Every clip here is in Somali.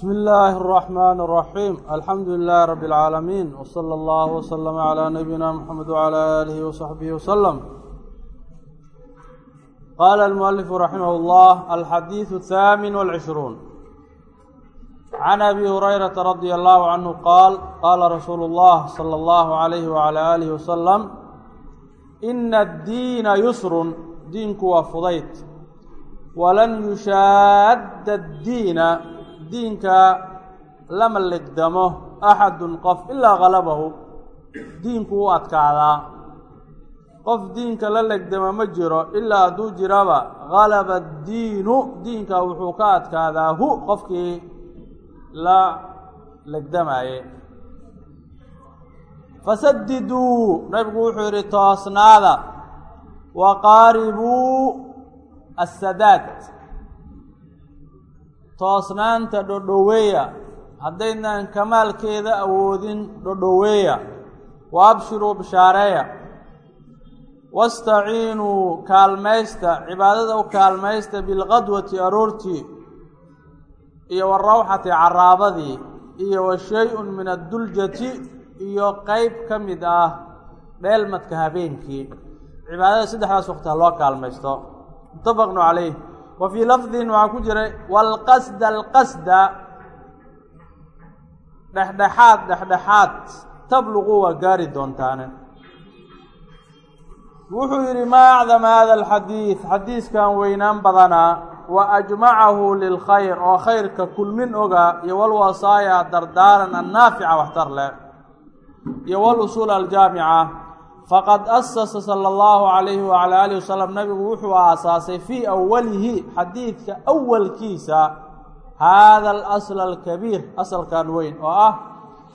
bsmi illaahi الرaxmaan الraxiim alxamdu lilaahi rabi اlcaalamiin wslى اllah wslm عlى nabiyina mxamed wعlى aalihi وصaxbihi wslm qaala almualifu raximah اllah alxadiiثu الthaamin wاlcishruun can abi hurayrata radia allahu canhu qaal qaala rasuulu اllah salى اllahu عalayhi wعalى aalihi wasalam ina addiina yusrun diinku waa fudayd walan yushaadda addiina diinka lama legdamo axadun qof ilaa galabahu diinku u adkaadaa. Qof diinka la legdamo ma jiro ilaa hadduu jiraba galaba addiinu diinka wuxuu ka adkaadaa hu qofkii la legdamaye. Fasadiduu nabigu wuxuu yidhi toosnaada wa qaaribuu assadaad toosnaanta dhodhoweeya. Haddaydnaan kamaalkeeda awoodin dhodhoweeya. Wa abshiruu bishaareeya. Wastaciinuu kaalmaysta. Cibaadada u kaalmaysta bilqadwati aroortii iyo warawxati caraabadii iyo wa shay-un min adduljati iyo qeyb ka mid ah dheelmadka habeenkii. Cibaadada saddexdaas waqti ha loo kaalmaysto. Mutafaqnu calayh wa fii lafdin waxaa ku jiray waalqasda alqasda dhexdhexaad dhexdhexaad tabluqu waa gaari doontaane. Wuxuu yidhi maa acdama hada alxadiid xadiiskan weynaan badanaa wa ajmacahu lilkhayr oo khayrka kulmin oga iyo walwasaaya dardaaran annaafica waxtar leh iyo walusuul aljaamica faqad asasa sala allahu calayhi wacala aalihi wasalam nabigu wuxuu aasaasay fii awalihi xadiidka awalkiisa haada alasla alkabiir asalkan weyn oo ah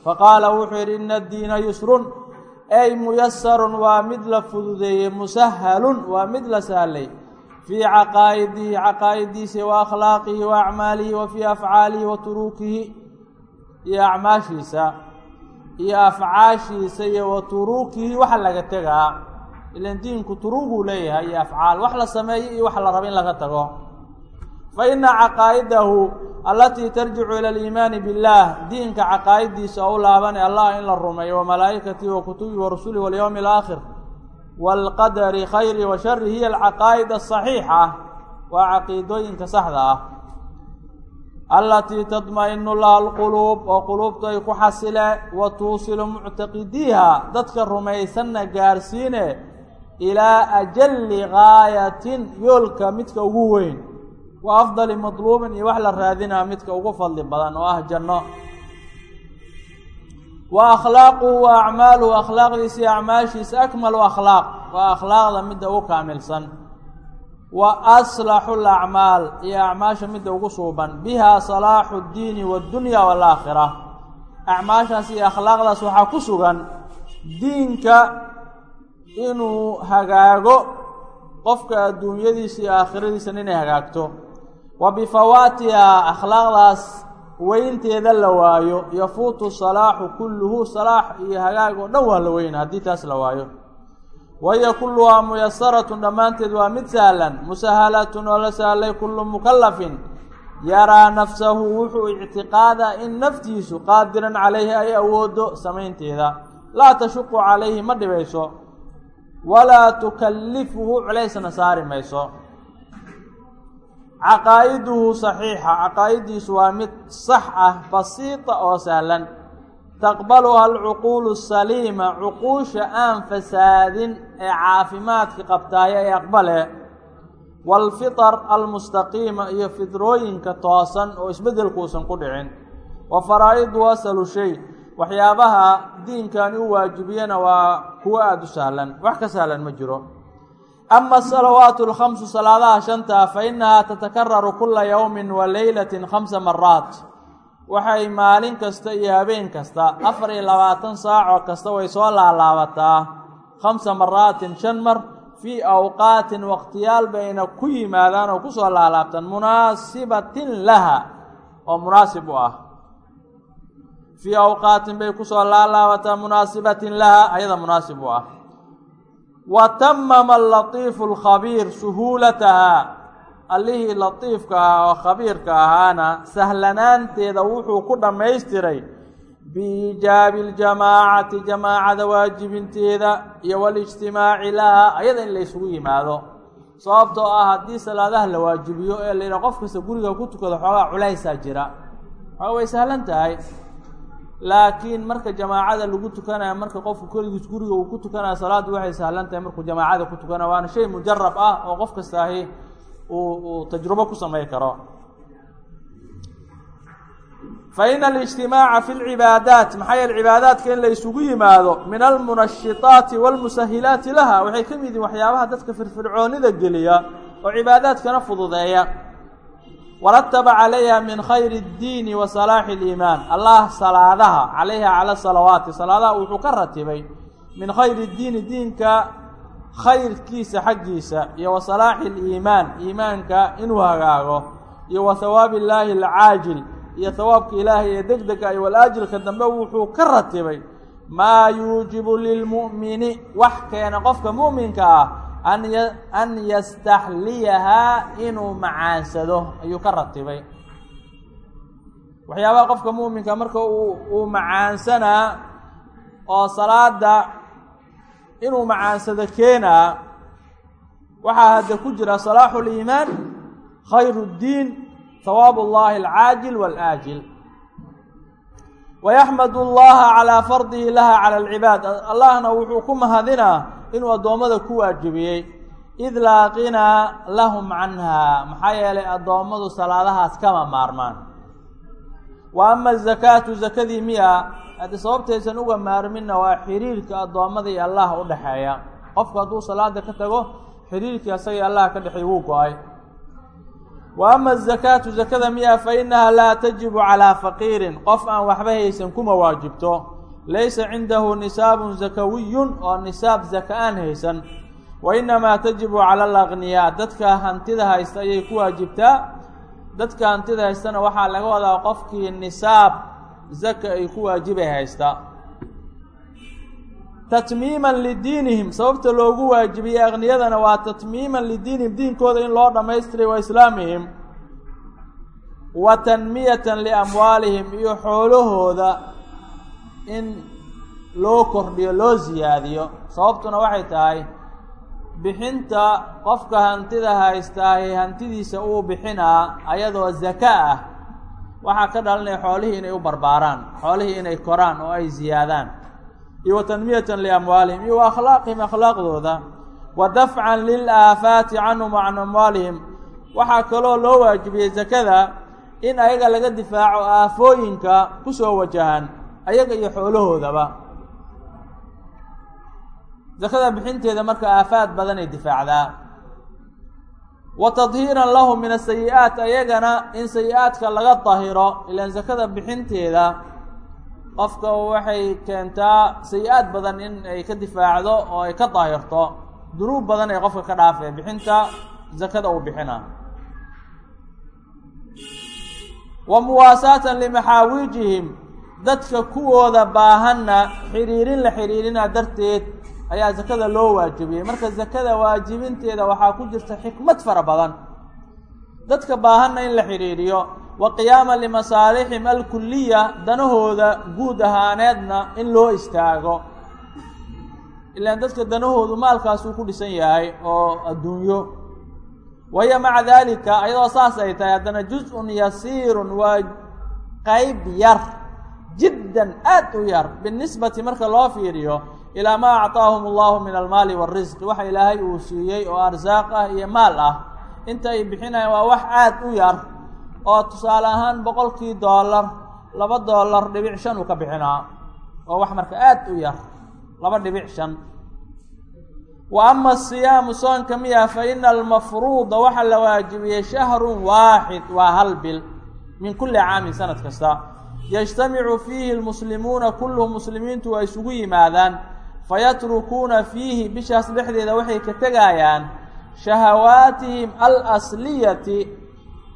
faqaala wuxuu yidhi ina addiina yusrun. Ey muyasarun waa mid la fududeeyey musahalun waa mid la sahlay. Fii caqaa'idihi caqaa'idiisa wa akhlaaqihi wa acmaalihi wa fii afcaalihi wa turuukihi iyo acmaashiisa iyo afcaashiisa iyo wa turuukihi waxa laga tegaa. Ilan diinku turuuguu leeyahay iyo afcaal wax la sameeyo iyo wax la rabo in laga tago. Fa ina caqaa'idahu allatii tarjicu ila aliimaani billaah diinka caqaa'idiisa oo u laabanay allah in la rumeeyo wa malaa'ikatihi wa kutubihi wa rasulihi walyowmi alaakhir. Waalqadari khayri wa shari hiya alcaqaa'id asaxiixa waa caqiidooyinka saxda ah allatii tadma-inu laha alquluub oo quluubtu ay ku xasile wa tuusilu muctaqidiiha dadka rumaysanna gaarsiine ilaa ajalli gaayatin yoolka midka ugu weyn wa afdali madluubin iyo wax la raadinaa midka ugu fadli badan oo ah janno wa akhlaaquhu wa acmaaluhu akhlaaqdiisa iyo acmaashiisa akmalu akhlaaq waa akhlaaqda midda ugu kaamilsan wa aslaxu alacmaal iyo acmaasha midda ugu suuban. Biha salaaxu ddiini waaddunya waalaakhira acmaashaas iyo akhlaaqdaas waxaa ku sugan diinka inuu hagaago qofka adduunyadiisa iyo aakhiradiisana inay hagaagto. Wa bifawaatiha akhlaaqdaas weynteeda la waayo. Yafuutu salaaxu kulluhu salaax iyo hagaag oo dhan waa la weyna haddii taas la waayo wahiya kulluhaa muyasaratun dhammaanteed waa mid sahlan musahalatun oo la sahlay kullu mukallafin yaraa nafsahu wuxuu ictiqaadaa in naftiisu qaadiran calayhi ay awoodo samaynteeda laa tashuqu calayhi ma dhibayso walaa tukallifuhu culaysna saari mayso caqaa'iduhu saxiixa caqaa'idiisu waa mid sax ah basiita oo sahlan taqbaluha alcuquulu saliima cuquusha aan fasaadin ee caafimaadka qabtaayo ay aqbale waalfitar almustaqiima iyo fidraooyinka toosan oo isbeddelkuusan ku dhicin. Wa faraa'idu asalu shay waxyaabaha diinkani u waajibiyana waa kuwo aada u sahlan wax ka sahlan ma jiro. Ama asalawaatu alkhamsu salaadaha shanta fa innahaa tatakararu kula yowmin wa leylatin khamsa maraat waxay maalin kasta iyo habeen kasta afar iyo labaatan saacoo kasta way soo laalaabataa khamsa maraatin shan mar fii awqaatin waqtiyaal bayna ku yimaadaan oo ku soo laalaabtaan. Munaasibatin laha oo munaasib u ah. Fii awqaatin bay ku soo laalaabataa munaasibatin laha ayada munaasib u ah. Wa tamama alatiifu alkhabiir suhuulataha allihii latiifka ahaa oo khabiirka ahaana sahlanaanteeda wuxuu ku dhammaystiray biijaabi ljamaacati jamaacada waajibinteeda iyo walijtimaaci laha ayada in la ysugu yimaado. Sababtoo ah haddii salaadaha la waajibiyo ee la yidhaha qof kasta guriga ku tukado xoogaa culaysaa jira. Xoogaa way sahlan tahay. Laakiin marka jamaacada lagu tukanaya marka qofku keligiis guriga uu ku tukanaya salaaddu waxay sahlan tahay markuu jamaacada ku tukanaya waana shay mujarab ah oo qof kastaahi uu uu tajrubo ku samay karo fa ina alijtimaaca fi lcibaadaat maxaa yeele cibaadaadka in la ysugu yimaado min almunashitaati walmusahilaati laha waxay ka mid yihin waxyaabaha dadka firfircoonida geliya oo cibaadaadkana fududeeya warataba calayha min khayri اddiini wa salaaxi اliimaan allah salaadaha calayha cala salawaati salaadaha wuxuu ka ratibay min khayri اddiini diinka khayrkiisa xaggiisa iyo wa salaaxi اliimaan iimaanka inuu hagaago iyo wa hawaabi illaahi alcaajil iyo hawaabka ilaahay ee deg dega iyo walaajilka dambe wuxuu ka ratibay maa yuujibu lilmu'mini wax keena qofka mu'minka ah an yastaxliyahaa inuu macaansado ayuu ka ratibay. Waxyaabaha qofka mu'minka marka uu macaansanaa oo salaada inuu macaansado keenaa waxaa hadda ku jira salaaxu liimaan khayru اddiin hawaab اllahi alcaajil walaajil. Wayaxmadu allaha calaa fardihi laha cala alcibaad. Allahna wuxuu ku mahadinaa inuu addoommada ku waajibiyey. Id laa qinaa lahum canha maxaa yeelay addoommadu salaadahaas kama maarmaan. Wa ama azakaatu zakadii miya haddii sababtaysan uga maarminna waa xiriirka addoommada iyo allah u dhexeeya. Qofku hadduu salaada ka tago xiriirkii asagii allah ka dhexeey wuu go'ay. Wa ama azakaatu zakada miya fa inaha laa tajibu calaa faqiirin. Qof aan waxba haysan kuma waajibto. Laysa cindahu nisaabun zakawiyun oo nisaab zaka aan haysan. Wa inamaa tajibu cala alagniyaa dadka hantida haysta ayay ku waajibtaa. Dadka hantida haystana waxaa laga wadaa qofkii nisaab zaka ay ku waajibay haysta. Tatmiiman lidiinihim sababta loogu waajibiyey akniyadana waa tatmiiman lidiinihim diinkooda in loo dhammaystiray wa islaamihim. Wa tanmiyatan liamwaalihim iyo xoolahooda in loo kordhiyo loo siyaadiyo sababtuna waxay tahay bixinta qofka hantida haystaahi hantidiisa uu bixinaa ayadoo zaka ah waxaa ka dhalanaya xoolihii inay u barbaaraan xoolihii inay koraan oo ay ziyaadaan. Iyo wa tanmiyatan liamwaalihim iyo wa akhlaaqihim akhlaaqdooda. Wa dafcan lilaafaati canhum can amwaalihim. Waxaa kaloo loo waajibiyey zakada in ayaga laga difaaco aafooyinka ku soo wajahan ayaga iyo xoolahoodaba. Zakada bixinteeda marka aafaad badanay difaacdaa wa tadhiiran lahum min asayi-aat ayagana in sayi-aadka laga dahiro ilaan zakada bixinteeda qofka waxay keentaa sayi-aad badan in ay ka difaacdo oo ay ka daahirto dunuub badan ay qofka ka dhaafee bixinta zakada uu bixina wa muwaasaatan limaxaawijihim dadka kuwooda baahanna xiriirin la xiriirina darteed ayaa zakada loo waajibiyey. Marka zakada waajibinteeda waxaa ku jirta xikmad fara badan. Dadka baahanna in la xidhiiriyo wa qiyaama limasaalixim alkuliya danahooda guud ahaaneedna in loo istaago. Ilaan dadka danahoodu maalkaasuu ku dhisan yahay oo adduunyo. Wahiya maca daalika ayadoo saas ay tahay haddana juz-un yasiirun waa qeyb yar jiddan aad u yar binisbati marka loo fiiriyo ilaa maa acطaahum allahu min almaali warisqi waxa ilaahay uu siiyey oo arsaaq ah iyo maal ah inta ay bixinayaan waa wax aad u yar oo tusaale ahaan boqolkii doolar laba doolar dhibic shan uu ka bixinaa oo wax marka aad u yar laba dhibic shan. Wa ama asiyaamu soonka miya fa ina almafruuda waxaa la waajibiyey shahrun waaxid waa hal bil min kulli caamin sanad kasta. Yajtamicu fiihi lmuslimuuna kulluhum muslimiintu waa isugu yimaadaan fayatrukuuna fiihi bishaas dhexdeeda waxay ka tegayaan shahawaatihim alasliyati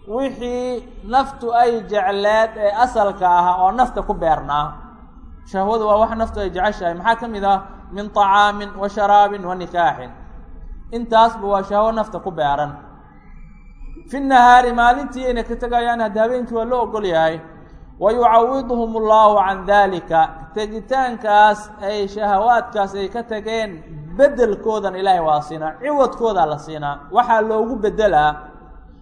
wixii naftu ay jecleed ee asalka ah oo nafta ku beernaa shahwadu waa wax naftu ay jeceshahay. Maxaa ka mid ah? Min طacaamin wa sharaabin wa nikaaxin. Intaasba waa shahwo nafta ku beeran. Fi nahaari maalintii ayna ka tegayaan hadda habeenkii waa loo ogol yahay wa yucawiduhum allahu can dalika tegitaankaas ay shahawaadkaas ay ka tageen bedelkoodan ilaahay waa siinaa ciwadkoodaa la siinaa waxaa loogu bedelaa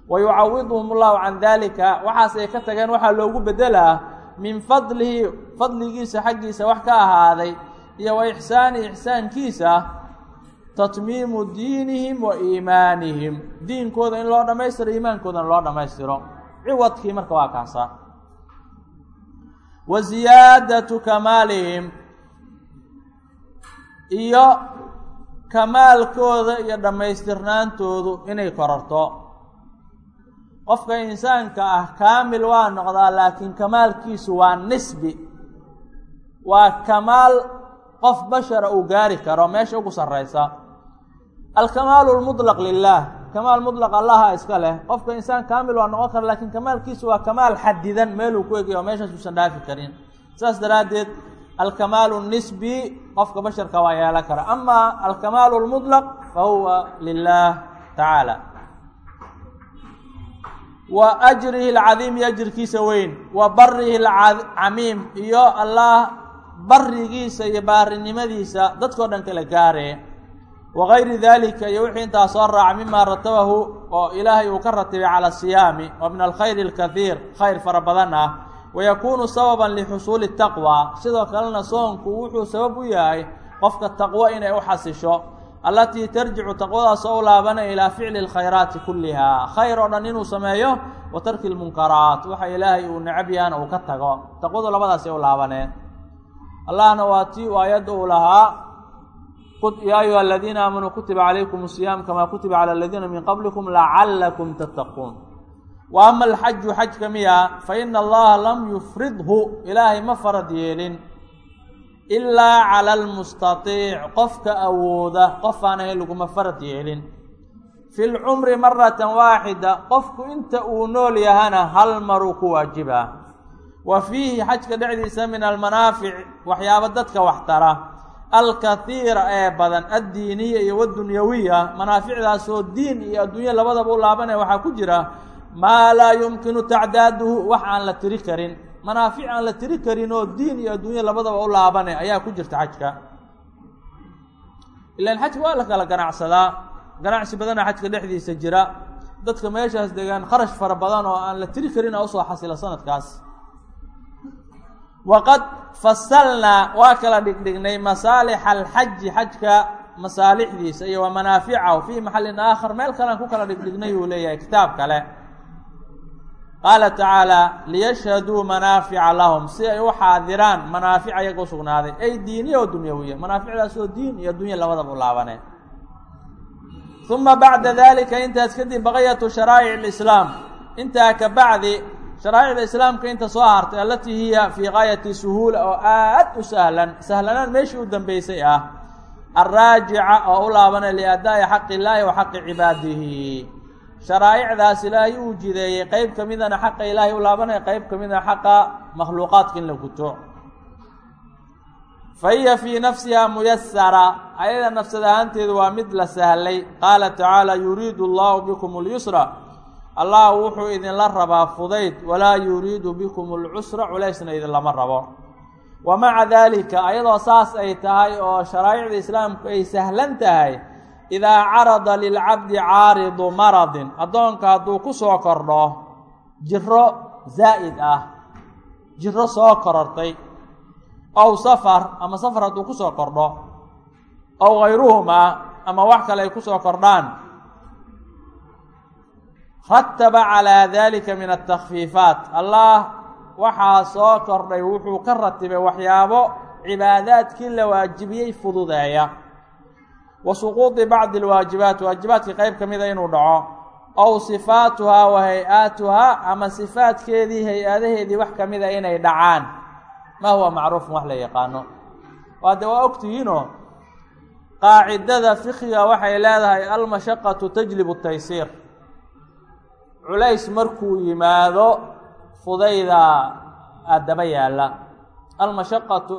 wa yucawiduhum allahu can dalika waxaas ay ka tageen waxaa loogu bedelaa min fadlihi fadligiisa xaggiisa wax ka ahaaday iyo wa ixsaani ixsaankiisa tatmiimu diinihim wa iimaanihim. Diinkooda in loo dhammaystiro iimaankoodana loo dhammaystiro. Ciwadkii marka waa kaasa wa ziyaadatu kamaalihim iyo kamaalkooda iyo dhammaystirnaantoodu inay korarto. Qofka insaanka ah kaamil waa noqdaa laakiin kamaalkiisu waa nisbi. Waa kamaal qof bashara uu gaari karo meesha ugu sarraysa. Alkamaalu lmutlaq lilah kamaal mutlaq allaha iska leh. Qofka insaan kaamil waa noqon kara lakiin kamaalkiisu waa kamaal xadidan meeluu ku egay oo meeshaas uusan dhaafi karin. Saas daraaddeed alkamaalu nisbi qofka basharka waa yeelan kara. Ama alkamaalu lmutlaq fa huwa lilah tacaala wa ajrihi alcadiim iyo ajirkiisa weyn wa barihi alcamiim iyo allah barigiisa iyo baarinimadiisa dadkao dhan kala gaare wagayri dalika iyo wixii intaa soo raaca mima ratabahu oo ilaahay uu ka ratibay cala siyaami oo min alkhayr alkaiir khayr fara badan ah wayakuunu sababan lixusuuli taqwa sidoo kalena soonku wuxuu sabab u yahay qofka taqwo inay u xasisho allatii tarjicu taqwadaas oo u laabanaya ilaa ficli alkhayraati kulliha khayr oo dhan inuu sameeyo wa tarki lmunkaraat waxa ilaahay uu necab yahana uu ka tago taqwadu labadaasay u laabaneen allahna yaa ayuha aladiina aamanuu kutiba calaykum siyaam kamaa kutiba cala aladiina min qablikum lacalakum tattaquun wa ama alxaju xajka miya fa ina allaha lam yufridhu ilaahay ma farad yeelin ilaa cala almustatiic qofka awooda qof aan ahayn laguma farad yeelin fi lcumri maratan waaxida qofku inta uu nool yahana hal maruu ku waajiba wa fiihi xajka dhexdiisa min almanaafic waxyaabo dadka waxtara alkathiira ee badan addiiniya iyo wadunyawiya manaaficdaasoo diin iyo adduunye labadaba u laabanaya waxaa ku jira maa laa yumkinu tacdaaduhu wax aan la tiri karin. Manaafic aan la tiri karin oo diin iyo adduunye labadaba u laabane ayaa ku jirta xajka. Ilaan xajka waa la kala ganacsadaa. Ganacsi badana xajka dhexdiisa jira. Dadka meeshaas degaan kharash fara badan oo aan la tiri karin a u soo xasila sanadkaas waqad fasalnaa waa kala dhigdhignay masaalixa alxaji xajka masaalixdiisa iyo wa manaaficahu fii maxallin aakhar meel kalean ku kala dhigdhignay uu leeyahay kitaab kale qaala tacaala liyashhaduu manaafica lahum si ay u xaadiraan manaafic ayaga u sugnaaday ay diiniya oo dunyawiya manaaficdaasoo diin iyo dunya labadaba u laabaneen uma bacda dalika intaas kadib baqiyatu sharaa'ic alislaam intaa ka bacdi sharaa'icda islaamka inta soo hartay alatii hiya fii gaayati suhuula oo aad u sahlan sahlanaan meeshii u dambeysay ah alraajica oo u laabanay liadaa'i xaqi illaahi wa xaqi cibaadihi. Sharaa'icdaas ilaahay uu jideeyey qeyb ka midana xaqa ilaahay u laabanaya qeyb ka midana xaqa makhluuqaadka in la guto. Fa hiya fii nafsiha muyasara ayada nafsad ahaanteedu waa mid la sahlay. Qaala tacaala yuriidu allahu bikum اlyusra allah wuxuu idinla rabaa fudayd walaa yuriidu bikum اlcusra culaysna idinlama rabo. Wa maca dalika ayadoo saas ay tahay oo sharaa'icda islaamku ay sahlan tahay idaa carada lilcabdi caaridu maradin addoonka hadduu ku soo kordho jiro zaa'id ah jiro soo korortay ow safar ama safar hadduu ku soo kordho ow hayruhuma ama wax kale ay ku soo kordhaan rataba calaa dalika min atakfiifaat allah waxaa soo kordhay wuxuu ka ratibay waxyaabo cibaadaadkii la waajibiyey fududeeya wa suquudi bacdi alwaajibaat waajibaadka qeyb ka mida inuu dhaco. Ow sifaatuhaa wa hay'aatuhaa ama sifaadkeedii hay'adaheedii wax ka mida inay dhacaan. Ma huwa macruufun wax la yaqaano. Waa de waa ogtihiinoo qaacidada fikiga waxay leedahay almashaqatu tajlibu taysiir culays markuu yimaado fudayda addaba yaalla. Almashaqatu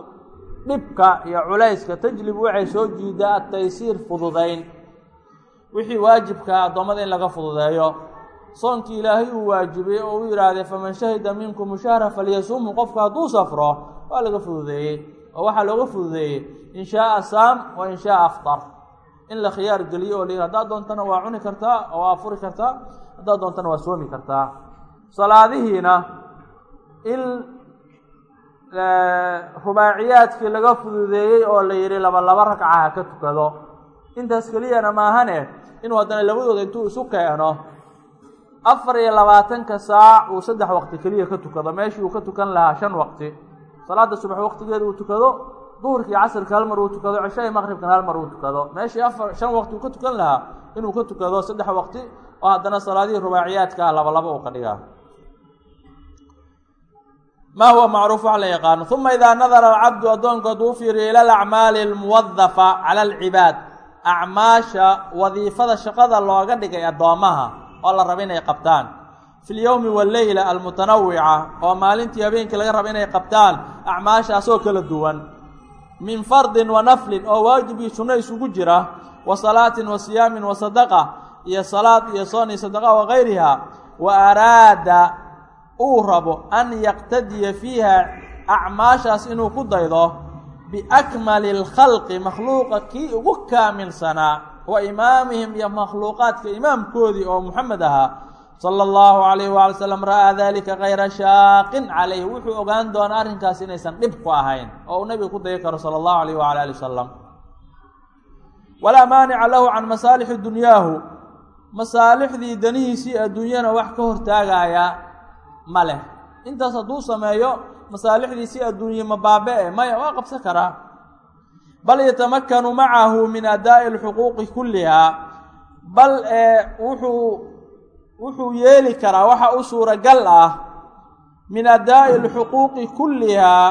dhibka iyo culayska tajlibu waxay soo jiidaa ataysiir fududayn. Wixii waajibka addoommada in laga fududeeyo. Soonkii ilaahay uu waajibay oo u yidhaahdee faman shahida minkum shahra falyasumhu qofku hadduu safro waa laga fududeeyey. Oo waxaa looga fududeeyey in shaaa saam wa in shaaa aftar. In la khiyaar geliyo oo la yidhi haddaad doontana waa cuni kartaa oo waa furi kartaa haddaad doontana waa soomi kartaa. Salaadihiina in rubaaciyaadkii laga fududeeyey oo la yidhi laba laba ragca ka tukado. Intaas keliyana maahane inuu haddana labadooda intuu isu keeno afar iyo labaatanka saac uu saddex waqti keliya ka tukado. Meeshii uu ka tukan lahaa shan waqti. Salaada subax waqtigeeda uu tukado duhurkii casrka hal mar uu tukado cishahii maqribkan hal mar uu tukado. Meeshii afar shan waqti uu ka tukan lahaa inuu ka tukado saddex waqti oo haddana salaadihii rubaaciyaadkaa laba laba uu ka dhigaa. Ma huwa macruuf wax la yaqaano. Uma idaa nadara alcabdu addoonku hadduu u fiiriyo ila alacmaali almuwadafa cala alcibaad. Acmaasha wadiifada shaqada looga dhigay addoommaha oo la raba inay qabtaan. Fi lyowmi walleyla almutanawica oo maalintii habeenkii laga raba inay qabtaan acmaashaasoo kala duwan. Min fardin wa naflin oo waajib iyo sunno isugu jira. Wa salaatin wa siyaamin wa sadaqa iyo salaad iyo soon iyo sadaqa wa gayriha wa araada uu rabo an yaqtadiya fiiha acmaashaas inuu ku daydo biakmali alkhalqi makhluuqa kii ugu kaamilsanaa wa imaamihim iyo makhluuqaadka imaamkoodii oo muxamed ahaa sala allahu calayhi waala slam ra'aa dalika kayra shaaqin calayh wuxuu ogaan doonaa arrinkaas inaysan dhib ku ahayn oo uu nabiga ku dayi karo sala allahu alayh waala ali wasalam walaa maanica lahu can masaalixi dunyaahu masaalixdii danihiisii adduunyana wax ka hortaagaya ma leh. Intaas hadduu sameeyo masaalixdiisii adduunye mabaabe-e maya waa qabsan karaa bal yatamakanu macahu min adaa'i alxuquuqi kullihaa bal ee wuxuu wuxuu yeeli karaa waxa u suuragal ah min adaa'i alxuquuqi kullihaa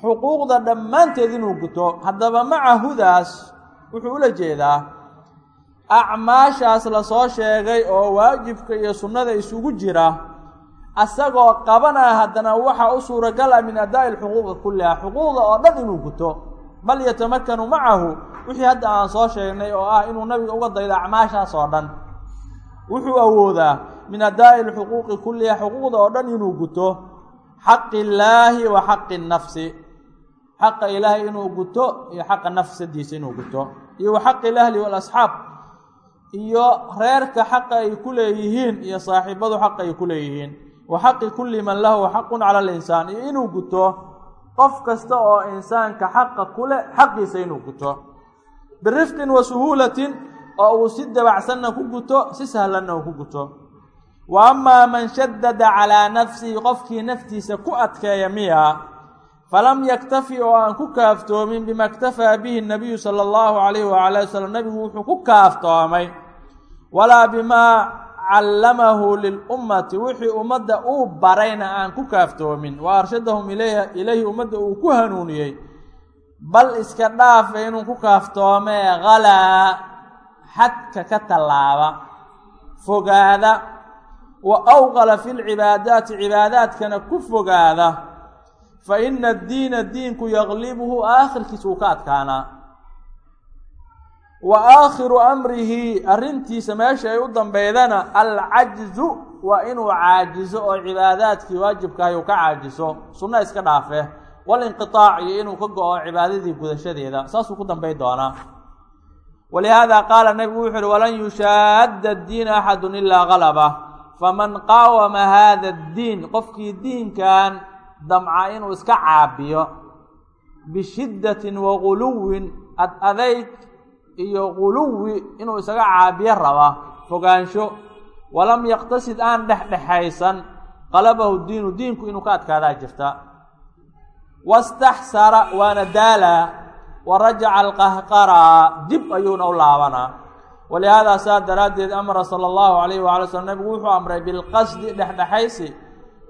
xuquuqda dhammaanteed inuu guto haddaba macahudaas wuxuu ula jeedaa acmaashaas la soo sheegay oo waajibka iyo sunnada isugu jira asagoo qabanaa haddana waxa u suuragal ah min adaa'i alxuquuqi kulliha xuquuqda oo dhan inuu guto. Bal yatamakanu macahu wixii hadda aan soo sheegnay oo ah inuu nabiga uga daydo acmaashaas oo dhan. Wuxuu awoodaa min adaa'i alxuquuqi kulliha xuquuqda oo dhan inuu guto. Xaqi illaahi wa xaqi nafsi. Xaqa ilaahay inuu guto iyo xaqa nafsadiisa inuu guto. Iyo wa xaqi ilahli walasxaab iyo reerka xaqa ay ku leeyihiin iyo saaxiibadu xaqa ay ku leeyihiin. Wa xaqi kulli man lahu xaqun cala alinsaan. Iyo inuu guto qof kasta oo insaanka xaqa kule xaqiisa inuu guto. Birifqin wa suhuulatin oo uu si dabacsanna ku guto si sahlanna uu ku guto. Wa amaa man shadada calaa nafsihi qofkii naftiisa ku adkeeya miya falam yaktafi oo aan ku kaaftoomin bima اktafaa bihi nabiyu sala allahu calayhi wala ali wasalam nabigu wuxuu ku kaaftoomay walaa bimaa callamahu lilummati wixii ummadda uu barayna aan ku kaaftoomin. Wa arshadahum ilayha ilayhi ummadda uu ku hanuuniyey. Bal iska dhaafe inuu ku kaaftoomee halaa xadka ka tallaaba. Fogaada wa awqala fi lcibaadaati cibaadaadkana ku fogaada. Fa ina addiina diinku yaqlibuhu aakhirkiisa uu ka adkaanaa wa aakhiru amrihi arrintiisa meesha ay u dambeydana alcajzu waa inuu caajizo oo cibaadaadkii waajibkahay uu ka caajiso. Sunno iska dhaafe. Walinqiaac iyo inuu ka go-o cibaadadii gudashadeeda. Saasuu ku dambay doonaa. Walihaada qaala nabigu wuxu uhi walan yushaadda addiina axadun ilaa galaba faman qaawama hada addiin qofkii diinkan damca inuu iska caabiyo. Bishiddatin wa guluwin ad adayg iyo guluwi inuu isaga caabiyo raba fogaansho. Walam yaqtasid aan dhexdhexaysan qalabahu diinu diinku inuu ka adkaadaa jirta. Wastaxsara waana daalaa wa rajaca alqahqaraa dib ayuuna u laabanaa walihaada saa daraaddeed amara sala allahu calayhi waala slam nabigu wuxuu amray bilqasdi dhexdhexaysi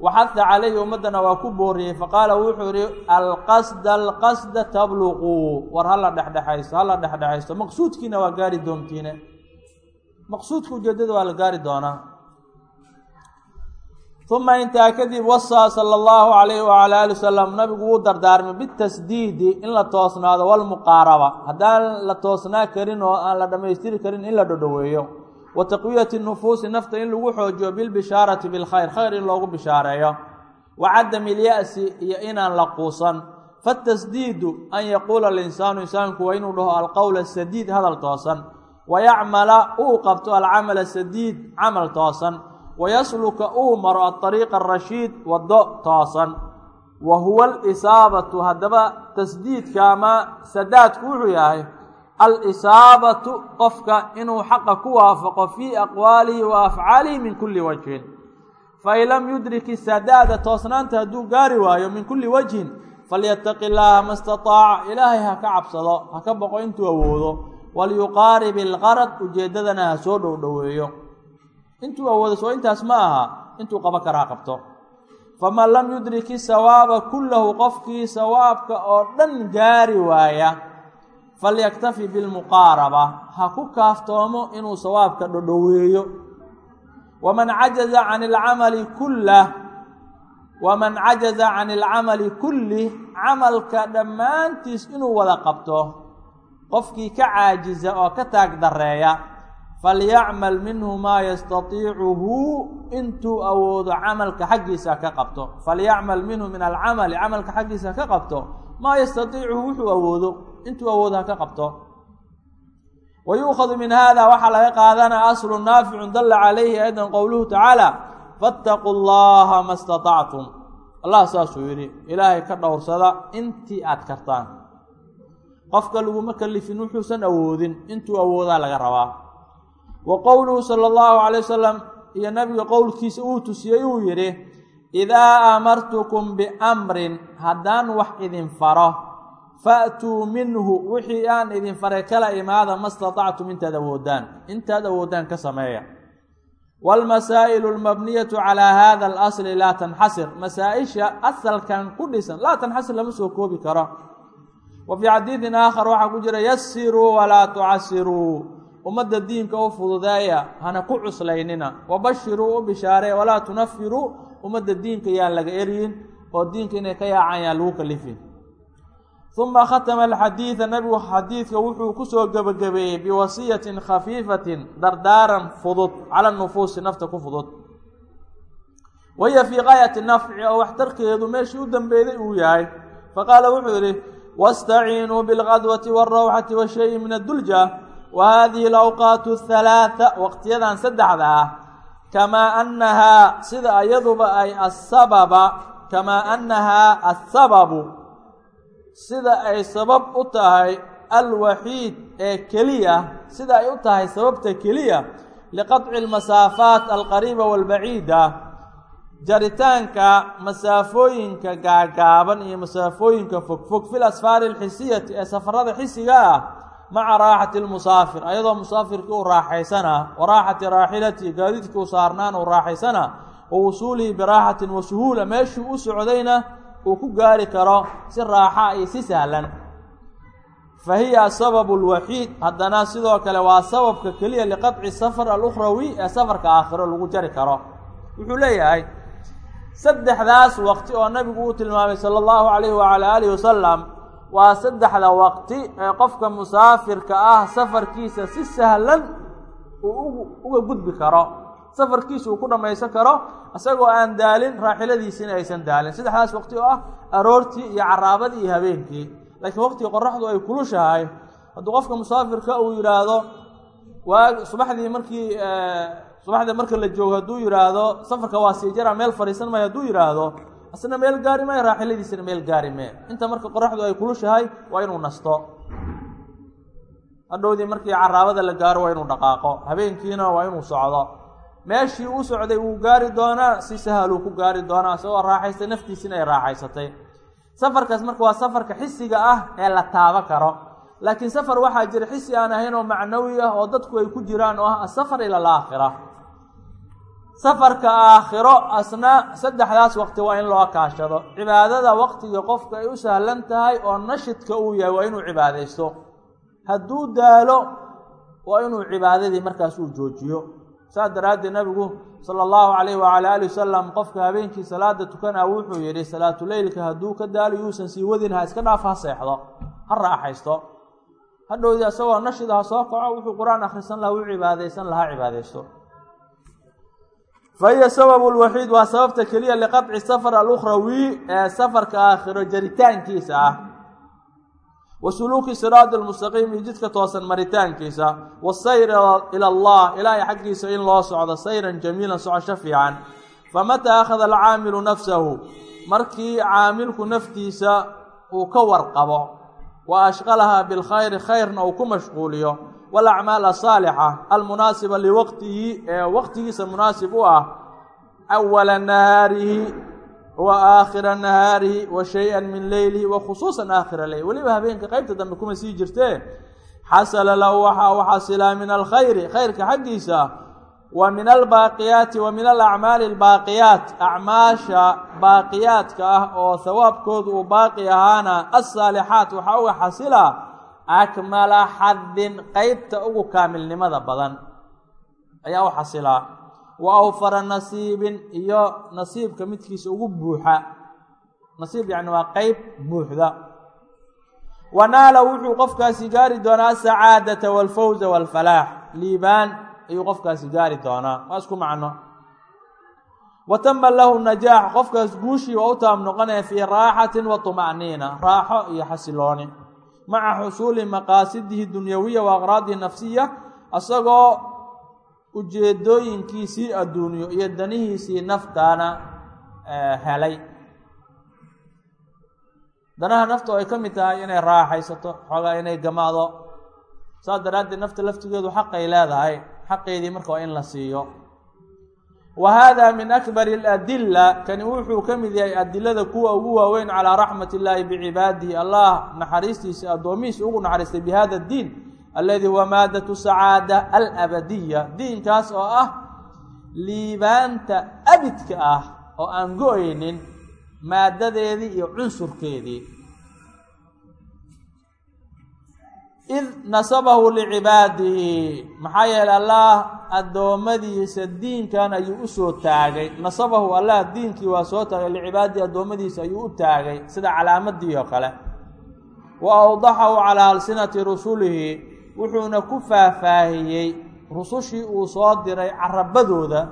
waxada calayhi ummaddana waa ku booriyey faqaala wuxuu yihi alqasda alqasda tabluquu war hala dhexdhexaysto hala dhexdhexaysto maqsuudkiina waa gaari doontiine maqsuudka ujeedada waa la gaari doonaa uma intaa kadib wasaa sala allahu calayhi wacala ali wasalam nabigu wuu dardaarmay bitasdiidi in la toosnaado walmuqaaraba haddaan la toosnaa karin oo aan la dhammaystiri karin in la dhodhoweeyo wa taqwiyati nufuusi nafta in lagu xoojiyo bilbishaarati bilkhayr khayr in loogu bishaareeyo. Wa cadami ilya'si iyo inaan la quusan. Fatasdiidu an yaquula alinsaanu insaanku waa inuu dhaho alqowla asadiid hadal toosan. Wayacmala uu qabto alcamal asadiid camal toosan. Wayasluka uu maro aariiqa arashiid waddo toosan. Wa huwa alisaabatu haddaba tasdiidka ama sadaadku wuxuu yahay alisaabatu qofka inuu xaqa ku waafaqo fii aqwaalihi wa afcaalihi min kulli wajhin. Fain lam yudrik isadaada toosnaanta hadduu gaari waayo min kulli wajhin falyataqi llaaha ma stataaca ilaahay ha ka cabsado ha ka boqo intuu awoodo. Walyuqaarib ilqarad ujeeddadana ha soo dhow dhoweeyo intuu awoodo soo intaas ma aha intuu qabo karaa qabto. Faman lam yudrik isawaaba kullahu qofkii sawaabka oo dhan gaari waaya falyaktafi bilmuqaaraba ha ku kaaftoomo inuu sawaabka dhodhoweeyo waman cajaza can ilcamali kullah waman cajaza can ilcamali kullih camalka dhammaantiis inuu wada qabto qofkii ka caajiza oo ka taag dareeya falyacmal minhu maa yastatiicuhu intuu awoodo camalka xaggiisa ka qabto falyacmal minhu min alcamali camalka xaggiisa ka qabto maa yastatiicuhu wuxuu awoodo intuu awoodo ha ka qabto. wa yuukhadu min hada waxaa laga qaadanaya aslu naaficun dalla calayhi aydan qowluhu tacaala faataquu llaha ma statactum allah saasuu yidhi ilaahay ka dhowrsada intii aad kartaan. qofka laguma kalifin wuxuusan awoodin intuu awoodaa laga rabaa. wa qowluhu sala allahu calay wasalam iyo nabiga qowlkiisa uu tusiyey uu yidhi idaa amartukum biamrin haddaan wax idin faro fa'tuu minhu wixii aan idin faray kala imaada ma statactum intaad awoodaan intaad awoodaan ka sameeya. Waalmasaa'ilu almabniyatu calaa hada alasli laa tanxasir. Masaa-isha asalkan ku dhisan laa tanxasir lama soo koobi karo. Wa fii xadiidin aakhar waxaa ku jira yasiruu walaa tucasiruu ummadda diinka u fududeeya hana ku cuslaynina. Wabashiruu u bishaareeya walaa tunafiruu. Ummadda diinka yaan laga eryin oo diinka inay ka yaacaan yaan lagu kalifin uma khatama alxadiida nabigu xadiidka wuxuu ku soo gebagabeeyey biwasiyatin khafiifatin dardaaran fudud cala nufuusi nafta ku fudud wahiya fii gaayati nafci oo waxtarkeedu meeshii u dambeeyday uu yahay faqaala wuxuu yidhi wastaciinuu bilgadwati wاlrawxati wa shayin min addulja wa hadihi alawqaatu ahalaatha waqtiyadan saddexda ah kamaa annahaa sida ayaduba ay asababa kamaa annahaa asababu sida ay sabab u tahay alwaxiid ee keliya sida ay u tahay sababta keliya liqadci almasaafaat alqariiba waalbaciida jaritaanka masaafooyinka gaagaaban iyo masaafooyinka fogfog fi lasfaari alxisiyati ee safarada xisiga ah maca raaxati lmusaafir ayadoo musaafirkii uu raaxaysana wa raaxati raaxilatihi gaadiidkii u saarnaana uu raaxaysana wa wusuulihi biraaxatin wa suhuula meeshuu u socdayna uu ku gaari karo si raaxa iyo si sahlan. Fa hiya asababu alwaxiid haddana sidoo kale waa sababka keliya liqaطci safar alukhrawi ee safarka aakhiro lagu jari karo. Wuxuu leeyahay saddexdaas waqti oo nabigu uu tilmaamay sala allahu calayhi wacala aalihi wasalam waa saddexda waqti ee qofka musaafirka ah safarkiisa si sahlan uu uga gudbi karo safarkiisa uu ku dhammaysan karo isagoo aan daalin raaxiladiisina aysan daalin. Saddexdaas waqti oo ah aroortii iyo caraabadii iyo habeenkii. Laakiin waqtiga qoraxdu ay kulushahay hadduu qofka musaafirka uu yidhaahdo waa subaxdii markii subaxda marka la joogo hadduu yidhaahdo safarka waa sii jara meel fadhiisan maayo hadduu yidhaahdo asna meel gaari maayo raaxiladiisina meel gaari mee inta marka qoraxdu ay kulushahay waa inuu nasto. Hadhowdii markii caraabada la gaaro waa inuu dhaqaaqo. Habeenkiina waa inuu socdo meeshii uu socday wuu gaari doonaa si sahaluu ku gaari doonaa isagoo raaxaystay naftiisina ay raaxaysatay. Safarkaas marka waa safarka xisiga ah ee la taabo karo. Laakiin safar waxaa jira xisi aan ahayn oo macnawi ah oo dadku ay ku jiraan oo ah asafar ila alaakhira. Safarka aakhiro asna saddexdaas waqti waa in loo kaashado. Cibaadada waqtiga qofka ay u sahlan tahay oo nashidka uu yahay waa inuu cibaadaysto. Hadduu daalo waa inuu cibaadadii markaas uu joojiyo saas daraaddeed nabigu sala allahu calayhi wacala aali wasalam qofka habeenkii salaada tukanaa wuxuu yidhi salaatuleylka hadduu ka daalo yuusan sii wadin ha iska dhaaf ha seexdo ha raaxaysto. Hadhowdii isagoo nashida ha soo kaco wuxuu qur'aan akhrisan lahaa u cibaadaysan lahaa cibaadaysto. Fa hiya sababu lwaxiid waa sababta keliya liqaطci safar alukhrawi ee safarka aakhiro jaritaankiisa ah wa suluuki siraadi lmustaqiim iyo jidka toosan maritaankiisa. Wasayr ila allah ilaahay xaggiisa in loo socdo sayran jamiilan socosho fiican. Famataa akhada alcaamilu nafsahu? Markii caamilku naftiisa uu ka warqabo wa ashqalahaa bilkhayri khayrna uu ku mashquuliyo. Walacmaal asaalixa almunaasiba liwaqtihi ee waqtigiisa munaasib u ah awala nahaarihi wa aakhira nahaarihi wa shay-an min leylihi wa khusuusan aakhira leyl weliba habeenka qeybta dambe kuma sii jirtee xasala lahu waxa u xasilaa min alkhayri khayrka xaggiisa. Wa min albaaqiyaati wa min alacmaali albaaqiyaat. Acmaasha baaqiyaadka ah oo hawaabkoodu uu baaqi ahaana alsaalixaat waxaa uga xasila akmala xadin qeybta ugu kaamilnimada badan. Ayaa u xasilaa wa awfara nasiibin iyo nasiibka midkiisa ugu buuxa. Nasiib yacni waa qeyb buuxda. Wa naala wuxuu qofkaasi gaari doonaa asacaadata walfawza walfalaax. Liibaan ayuu qofkaasi gaari doonaa. Waa isku macno. Wa tama lahu najaax. Qofkaas guushii waa u taab noqonaya fii raaxatin wa tuma'niina. Raaxo iyo xasilooni. Maca xusuuli maqaasidihi dunyawiya wa aqraadihi nafsiya asagoo ujeedooyinkiisii adduunyo iyo danihiisii naftaana helay. Danaha nafta oo ay ka mid tahay inay raaxaysato xoogaa inay gamaado. Saas daraaddeed nafta laftigeedu xaqay leedahay xaqeedii marka waa in la siiyo. Wa hada min akbari aladila kani wuxuu ka mid yahay adilada kuwa ugu waaweyn calaa raxmat illaahi bicibaadihi allah naxariistiisa addoomihiisa ugu naxariistay bi hada addiin aladi huwa maadatu sacaada alabadiya diinkaas oo ah liibaanta abidka ah oo aan go'aynin maadadeedii iyo cunsurkeedii id nasabahu licibaadihi maxaa yeelay allah addoommadiisa diinkan ayuu u soo taagay nasabahu allah diinkii waa soo taagay licibaadihi addoommadiisa ayuu u taagay sida calaamadii oo kale wa awdaxahu calaa alsinati rusulihi wuxuuna ku faahfaahiyey rusushii uu soo diray carabadooda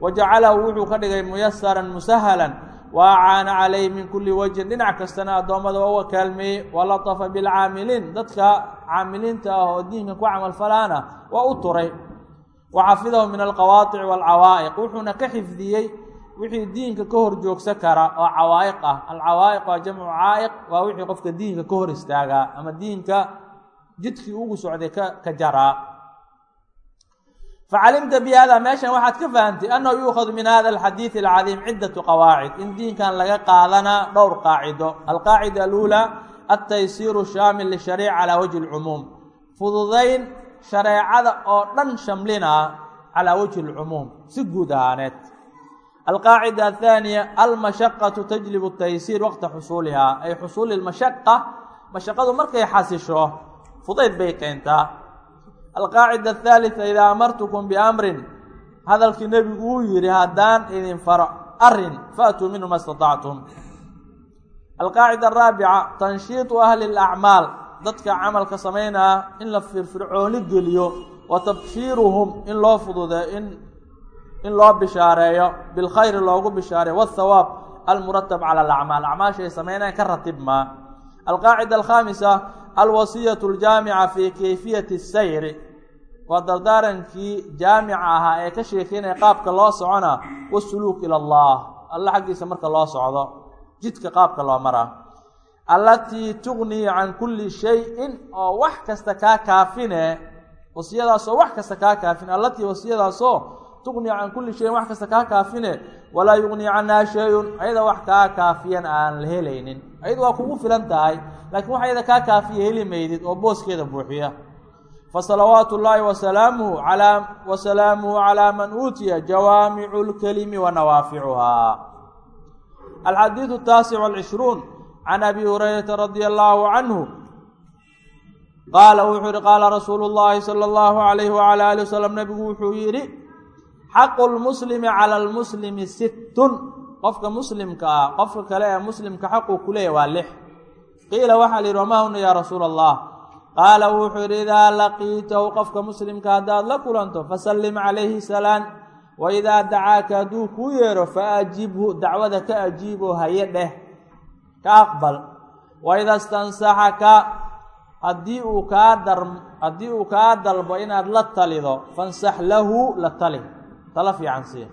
wa jacalahu wuxuu ka dhigay muyasaran musahalan wa acaana calayhi min kulli wajhin. Dhinac kastana addoommada waa kaalmeeyey wa latafa bilcaamiliin dadka caamiliinta ah oo diinka ku camalfalaana waa u turay. Wa xafidahu min alqawaatici waalcawaa'iq. Wuxuuna ka xifdiyey wixii diinka ka hor joogsan kara oo cawaa'iq ah. Alcawaa'iq waa jamcu caa'iq waa wixii qofka diinka ka hor istaagaa ama diinka jidkii ugu socday ka jaraa. Facalimta bi hada meeshan waxaad ka fahamtay annahu yuukhadu min hada alxadiidi alcadiim ciddatu qawaacid in diinkan laga qaadanaa dhowr qaacido. Alqaacida aluulaa altaysiiru shaamil lishariica calaa wajhi lcumuum fududayn shareecada oo dhan shamlinaa calaa wajhi lcumuum si guud ahaaneed. Alqaacida athaaniya almashaqatu tajlibu taysiir waqta xusuulihaa. Ay xusuuli lmashaqa mashaqadu markay xasisho fudayd bay keentaa. Alqaacida athaalita idaa amartukum biamrin hadalkii nebigu uu yidhi haddaan idin faro arrin faatuu minhu ma istatactum. Alqaacida araabica tanshiitu ahli alacmaal dadka camalka samaynaa in la firfircooni geliyo wa tabshiiruhum in loo fududeeyo in in loo bishaareeyo bilkhayri loogu bishaareeyo wاthawaab almuratab cala alacmaal. Acmaashay samaynayan ka ratibmaa alwasiyatu aljaamica fi kayfiyati sayri waa dardaarankii jaamica ahaa ee ka sheekeynaya qaabka loo socona wasuluuk ila allah alla xaggiisa marka loo socdo jidka qaabka loo maraa allatii tugnii can kulli shayin oo wax kasta kaa kaafine wasiyadaasoo wax kasta kaa kaafine allatii wasiyadaasoo tugnii can kulli shayin wax kasta kaa kaafine walaa yugnii canhaa shay-un ayada wax kaa kaafiyan aan la helaynin ayada waa kugu filan tahay laakiin wax ayada kaa kaafiya heli maydid oo booskeeda buuxiya. Fasalawaatu llaahi wasalaamuhu alaa wasalaamuhu calaa man uutiya jawaamicu lkelimi wa nawaaficuhaa. Alxadiidu taasic walcishruun can abi hurayrata radia allaahu canhu qaala wuxuu yihi qaala rasuulu llaahi sala allahu alayhi wala alih wasalam nabigu wuxuu yidhi xaqu lmuslimi cala lmuslimi sittun. Qofka muslimka ah qofka kale ee muslimka xaquu ku leeyahy waa lix qiila waxaa la yidhi wamaa huna yaa rasuula allah qaala wuxuu yidhi idaa laqiitahu qofka muslimka haddaad la kulanto fasallim calayhi salaan wa idaa dacaaka hadduu kuu yeero fa ajibhu dacwada ka ajiibo haye dheh ka aqbal. Wa ida stansaxaka haddii uu kaa dar haddii uu kaa dalbo inaad la talido fansax lahu la tali. Tala fiican sii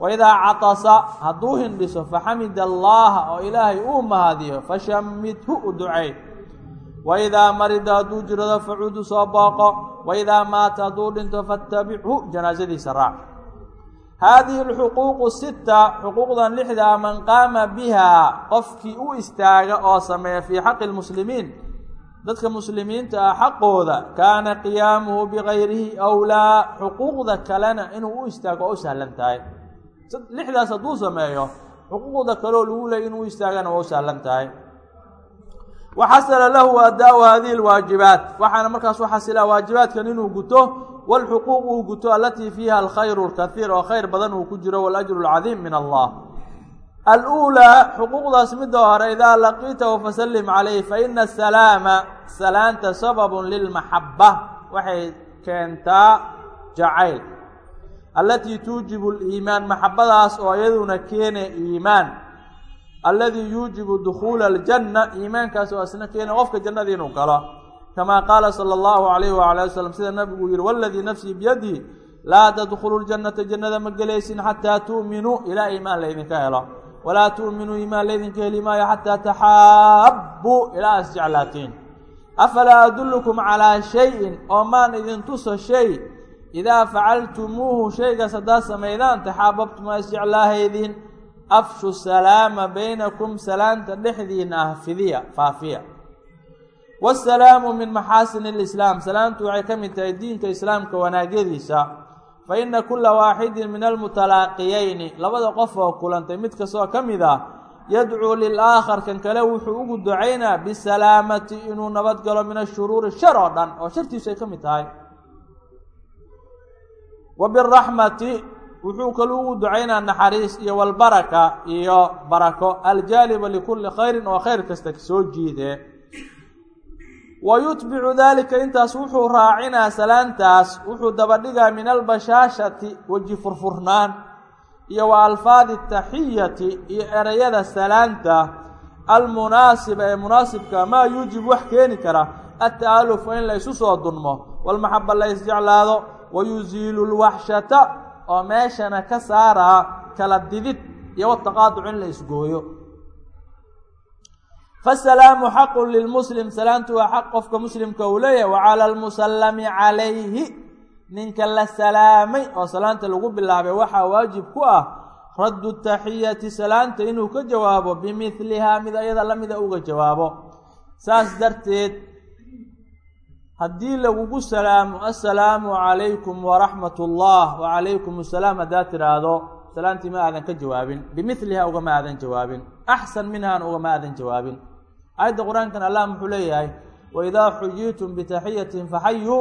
wa idaa catasa hadduu hindhiso faxamida allaaha oo ilaahay uu mahadiyo fashamidhu u ducay wa idaa marida hadduu jirado facuudu soo booqo. wa idaa maata hadduu dhinto fattabichu janaasadiisa raac. haadihi alxuquuqu sita xuquuqdan lixdaa man qaama bihaa qofkii u istaaga oo sameeya fii xaqi lmuslimiin dadka muslimiinta ah xaqooda kaana qiyaamuhu bikayrihi awlaa xuquuqda kalena inuu u istaago oo u sahlan tahay lixdaas hadduu sameeyo xuquuqda kaleo lagu leeyay inuu istaagana waa u sahlan tahay. Waxasala lahu adaau hadihi lwaajibaat waxaana markaas u xasila waajibaadkan inuu guto wlxuquuq uu guto alatii fiiha alkhayru lkaiir oo khayr badan uu ku jiro walajru lcadiim min allah. Aluulaa xuquuqdaas midda hore idaa laqiitahu fasallim calayh faina asalaama salaanta sababun lilmaxaba waxay keentaa jacayl alatii tuujibu liimaan maxabadaas oo iyaduna keena iimaan alladii yuujibu dukhuula aljanna iimaankaas oo asna keena qofka jannadii inuu galo kama qaala sala allahu alayhi wala ali wasalam sida nabigu yihi waladii nafsii biyadihi laa tadkhulu ljannata jannada ma gelaysin xataa tu'minuu ilaa iimaan laydinka helo walaa tu'minuu iimaan laydinka heli maayo xataa taxaabbuu ilaa as jeclaatiin afalaa adullukum calaa shayin oo maan idin tuso shay idaa facaltumuuhu shaygaas haddaad samaydaan taxaababtum aa isjeclaahaydiin afshu salaama baynakum salaanta dhexdiina ah fidiya faafiya wasalaamu min maxaasin alislaam salaamtu waxay ka mid tahay diinka islaamka wanaagyadiisa fa ina kula waaxidin min almutalaaqiyayni labada qof oo kulantay mid kastoo ka mid ah yadcuu lilaakhar kan kale wuxuu ugu ducaynaa bisalaamati inuu nabad galo min ashuruuri shar oo dhan oo shartiisu ay ka mid tahay wa biraxmati wuxuu kalu ugu ducaynaa naxariis iyo walbaraka iyo barako. Aljaaliba likulli khayrin oo khayr kasta soo jiide wa daalika intaas wuxuu raacinaa salaantaas wuxuu dabadhigaa min albashaashati weji furfurnaan iyo wa alfaadi taxiyati iyo ereyada salaanta almunaasiba ee munaasibka maa yuujib wax keeni kara ata'alufa in la isu soo dunmo walmaxaba la isjeclaado wa yuziilu lwaxshata oo meeshana ka saaraa kala didid iyo wataqaaduc in la isgooyo fasalaamu xaqun lilmuslim salaantu waa xaq qofka muslimka uu leeyahay wa cala almusallami calayhi ninka la salaamay oo salaanta lagu bilaabay waxaa waajib ku ah raddu taxiyati salaanta inuu ka jawaabo bimidlihaa mid ayada lamida uga jawaabo saas darteed haddii lagugu salaamo assalaamu calaykum waraxmat ullah wacalaykum assalaam haddaad tidhaahdo salaantii ma aadan ka jawaabin. Bimidlihaa ugama aadan jawaabin. Axsan minhaan ugama aadan jawaabin. Aayadda qur'aankan allah muxuu leeyahay waidaa xuyiitum bitaxiyatin faxayuu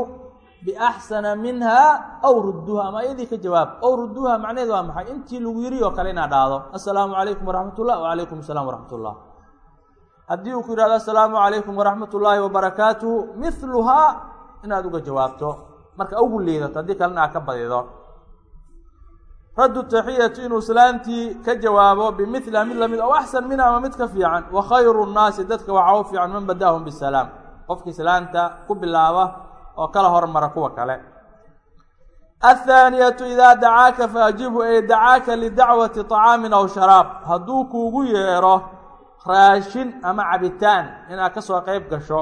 biaxsana minha aw rudduuha ama iyadii ka jawaab ow rudduuha macnaheed waa maxay? Intii lagu yiri oo kale inaad dhahdo assalaamu calaykum waraxmat ullah wacalaykum assalam waraxmat ullah haddii uu ku yidhahdo assalaamu calaykum waraxmat ullaahi wabarakaatuhu mihluhaa inaad uga jawaabto. Marka ugu liidato haddii kalena aad ka badido. Raddu taxiyati inuu salaantii ka jawaabo bimiliha mid la mid ow axsan minha ama mid ka fiican wa khayru nnaasi dadka waxaa u fiican man badaahum bisalaam. Qofkii salaanta ku bilaaba oo kala hormara kuwa kale. Athaaniyatu idaa dacaaka faajibhu ay dacaaka lidacwati طacaamin aw sharaab. Hadduu kuugu yeero raashin ama cabitaan inaad ka soo qeyb gasho.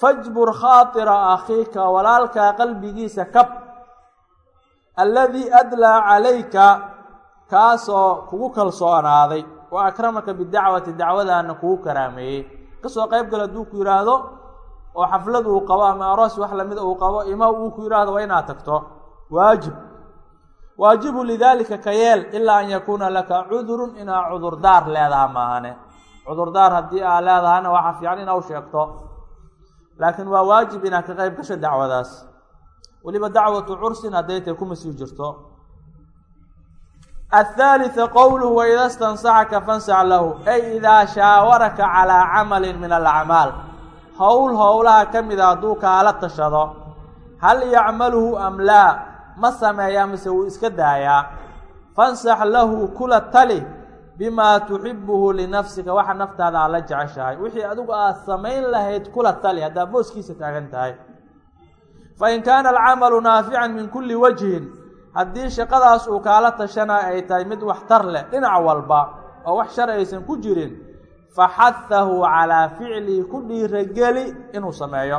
Fajbur khaatira akhiika walaalkaa qalbigiisa kab. Alladii adlaa calayka kaasoo kugu kalsoonaaday. Wa akramaka bidacwati dacwadaana kugu karaameeyey. Kasoo qeyb gal hadduu ku yidhaahdo oo xaflad uu qabo ama aroos wax lamida uu qabo ima uu ku yidhaahdo waa inaad tagto. Waajib waajibu lidaalika ka yeel ilaa an yakuuna laka cudurun inaa cudurdaar leedaha maahane. Cudurdaar haddii aa leedahana waxaa fiican inaa u sheegto. Laakiin waa waajib inaad ka qeyb gasho dacwadaas. Weliba dacwatu cursin hadday tay kuma sii jirto. Athaalitha qowluhu waida stansaxaka fansac lahu ay idaa shaawaraka calaa camalin min alacmaal. Howl howlaha ka mida hadduu kaala tashado hal yacmaluhu am laa ma sameeyaa mise wuu iska daayaa. Fansax lahu kula tali bimaa tuxibuhu linafsika waxa naftaada aad la jeceshahay. Wixii adigu aad samayn lahayd kula tali haddaad booskiisa taagan tahay. Fain kaana alcamalu naafican min kulli wajhin haddii shaqadaas uu kaala tashana ay tahay mid waxtar leh dhinac walba oo wax shar aysan ku jirin faxahahu calaa ficlihi ku dhiirageli inuu sameeyo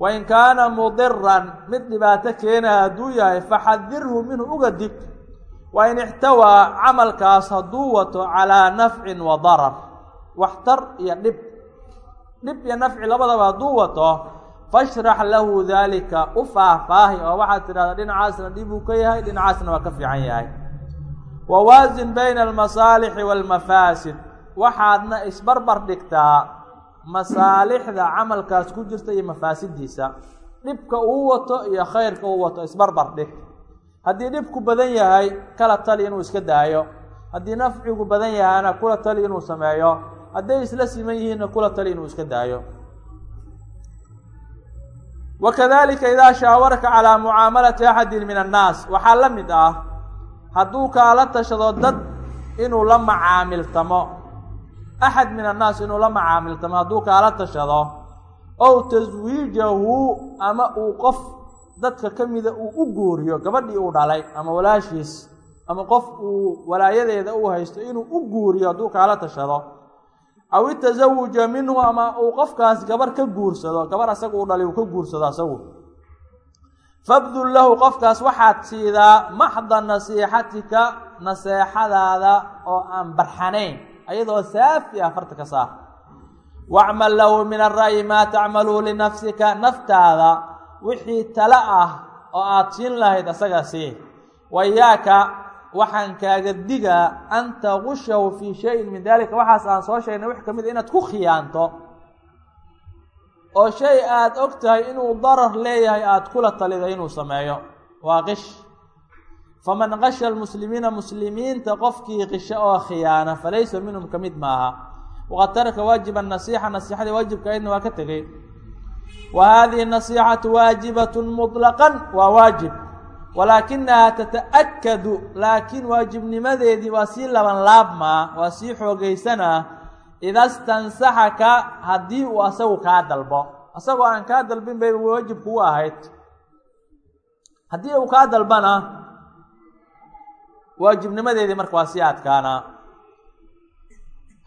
wain kaana mudiran mid dhibaato keenaya hadduu yahay faxadirhu minhu uga dig wain ixtawaa camalkaas hadduu wato calaa nafcin wa darar. Waxtar iyo dhib. Dhib iyo nafci labadaba hadduu wato fashrax lahu daalika u faahfaahi. Oo waxaad tidhahdaa dhinacaasna dhib uu ka yahay dhinacaasna waa ka fiican yahay. Wawaasin bayna almasaalixi waalmafaasid waxaadna isbarbar dhigtaa masaalixda camalkaas ku jirta iyo mafaasidiisa dhibka uu wato iyo khayrka uu wato isbarbar dhig. Haddii dhibku badan yahay kala tali inuu iska daayo. Haddii nafcigu badan yahayna kula tali inuu sameeyo. Hadday isla siman yihiinna kula tali inuu iska daayo. Wakadalika idaa shaawaraka calaa mucaamalati axadin min annaas. Waxaa la mid ah hadduu kaala tashado dad inuu la macaamiltamo axad min annaas inuu la macaamiltamo hadduu kaala tashado ow taswiijahu ama uu qof dadka ka mida uu u guuriyo gabadhii uu dhalay ama walaashiis ama qof uu walaayadeeda uu haysto inuu u guuriyo hadduu kaala tashado aw itasawuja minhu ama uu qofkaas gabar ka guursado gabar asaga uu dhalay uu ka guursado asagu fabdul lahu qofkaas waxaad siidaa maxda nasiixatika naseexadaada oo aan barxanayn ayadoo saafi ah farta ka saar. Wacmal lahu min ara'yi maa tacmaluhu linafsika naftaada wixii tale ah oo aad siin lahayd asaga sii wayaaka waxaan kaaga digaa an tagushahu fii shayin min dalika waxaas aan soo sheegnay wax ka mid a inaad ku khiyaanto. Oo shay aada og tahay inuu darar leeyahay aada kula talido inuu sameeyo. Waa qish faman qasha almuslimiina muslimiinta qofkii qisho oo khiyaana falaysa minhum ka mid maaha waqad taraka waajiba nasiixa nasiixadii waajibka aydna waa ka tegey wa hadihi nasiixatu waajibatun muطlaqan waa waajib walaakinahaa tata'akadu laakiin waajibnimadeedii waa sii laban laabmaa waa sii xoogaysanaa ida stansaxaka haddii uu asagu kaa dalbo asagoo aan kaa dalbin bay waajib kugu ahayd haddii uu kaa dalbana waajibnimadeedii marka waa sii adkaanaa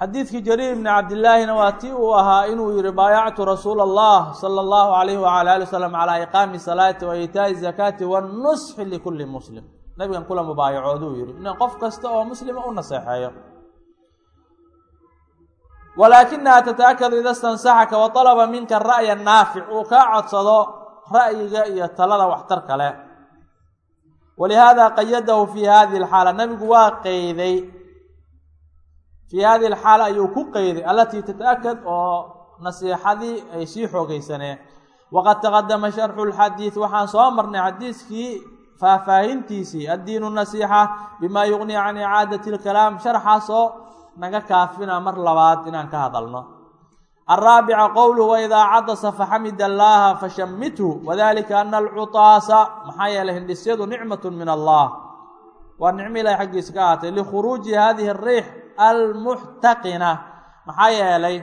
xadiidkii jariir bni cabdillaahina waa tii uu ahaa inuu yihi baayactu rasuula allah sala allahu alayhi wala ali wasalam calaa iqaami salaati wa iitaa'i zakaati wanusxi likulli muslim. Nabigan kula mubaayacooduu yihi in qof kasta oo muslima u naseexeeyo. Walaakinaha tata'akadu ida stansaxaka wa talaba minka ra'ya naafic uu kaa codsado ra'yiga iyo talada waxtar kale walihaada qayadahu fi hadihi alxaala nabigu waa qeyday fii hadihi alxaala ayuu ku qeyday alatii tata'akad oo nasiixadii ay sii xoogeysaneen waqad taqadama sharxu lxadiid waxaan soo marnay xadiiskii faahfaahintiisii addiinu nasiixa bimaa yugnii can icaadati lkalaam sharxaasoo naga kaafina mar labaad inaan ka hadalno alraabica qowluhu waidaa cadasa faxamida allaaha fashamithu wadalika ana alcutaasa maxaa yeelay hindhisyadu nicmatu min allah waa nicmo ilahi xaggiisa ka ahaatay likhuruuji hadihi ariix almuxtaqina maxaa yeelay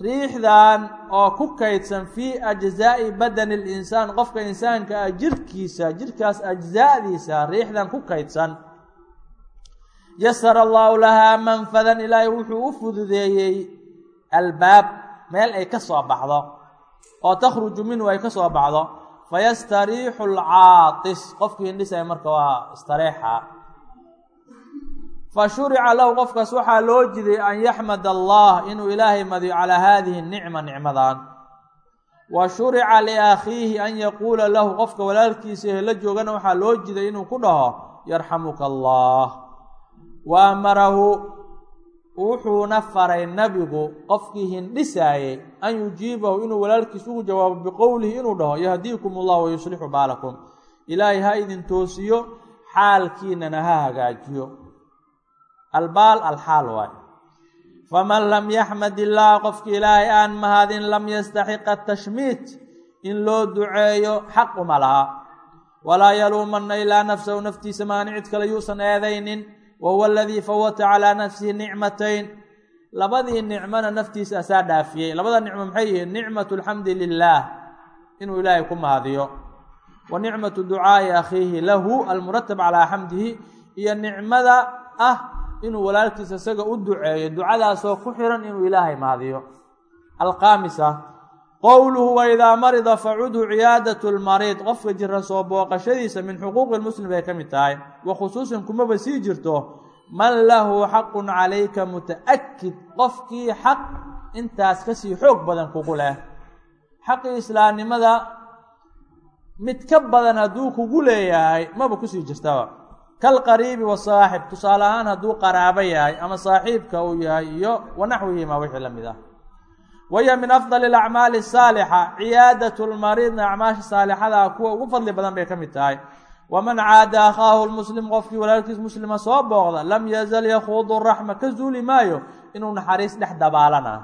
riixdan oo ku kaydsan fii ajzaa'i badani linsaan qofka insaanka ah jirkiisa jirkaas ajzaadiisa riixdan ku kaydsan yasara allaahu lahaa manfadan ilaahay wuxuu u albaab meel ay ka soo baxdo oo takhruju minhu ay ka soo baxdo fayastariixu alcaatis qofkii hindhisaya marka waa istareexa. Fa shurica lahu qofkaas waxaa loo jiday an yaxmad allah inuu ilaahay madiyo calaa haadihi nicma nicmadan wa shurica liakhiihi an yaquula lahu qofka walaalkiisa ehla joogana waxaa loo jiday inuu ku dhaho yarxamuka allah. Wa amarahu wuxuuna faray nabigu qofkii hindhisaayey an yujiibahu inuu walaalkiis ugu jawaabo biqowlihi inuu dhaho yahdiikum allah wayuslixu baalakum. Ilaahay ha idin toosiyo xaalkiinana ha hagaajiyo. Albaal alxaal waay. Faman lam yaxmad illaah qofki ilaahay aan mahadin lam yastaxiqa tashmiit in loo duceeyo xaq uma laha. Walaa yaluumanna ilaa nafsahu naftiisa maani cid kale yuusan eedaynin wa huwa aladii fawata calaa nafsihi nicmatayn labadii nicmona naftiisa asaa dhaafiyey labada nicmo maxay yihiin nicmatu alxamdi lilaah inuu ilaahay ku mahadiyo wa nicmatu ducaa'i akhiihi lahu almuratab calaa xamdihi iyo nicmada ah inuu walaalkiisa isaga u duceeyo ducadaasoo ku xiran inuu ilaahay mahadiyo alkhaamisa qowluhu waidaa marida facudhu ciyaadatu lmariid qofka jira soo booqashadiisa min xuquuqi lmuslim bay ka mid tahay. Wa khusuusan kumaba sii jirto. Man lahu xaqun calayka muta-akid qofkii xaq intaas ka sii xoog badan kugu leh. Xaqii islaamnimada mid ka badan hadduu kugu leeyahay maba ku sii jirtaba kalqariibi wasaaxib tusaale ahaan hadduu qaraabo yahay ama saaxiibka uu yahay iyo wanaxwihima wixii la mid ah waya min afdali alacmaali asaalixa ciyaadatu lmariidna acmaasha saalixadaa kuwa ugu fadli badan bay ka mid tahay waman caada akhaahu lmuslim qofkii walaalkiis muslima soo booqda lam yazal yakhuudu raxma ka zuuli maayo inuu naxariis dhex dabaalana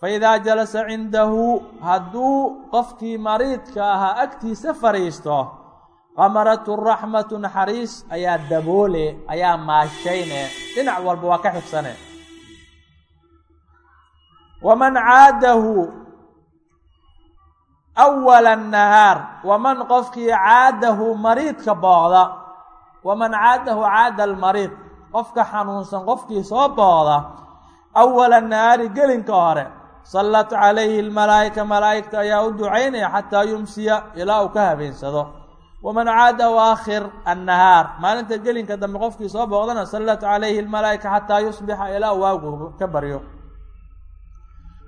faidaa jalasa cindahu hadduu qofkii mariidka ahaa agtiisa fadhiisto qamaratu raxmatu naxariis ayaa daboole ayaa maashayne dhinac walba waa ka xifsane waman caadahu awala annahaar waman qofkii caadahu mariidka booqda waman caadahu caada almariid qofka xanuunsan qofkii soo booqda awala annahaari gelinka hore sallat calayhi almalaa'ika malaa'igta ayaa u ducaynaya xataa yumsiya ilaa uu ka habeensado waman caadahu aakhir annahaar maalinta gelinka dambe qofkii soo booqdana sallat calayhi almalaa'ika xataa yusbixa ilaa waagu ka baryo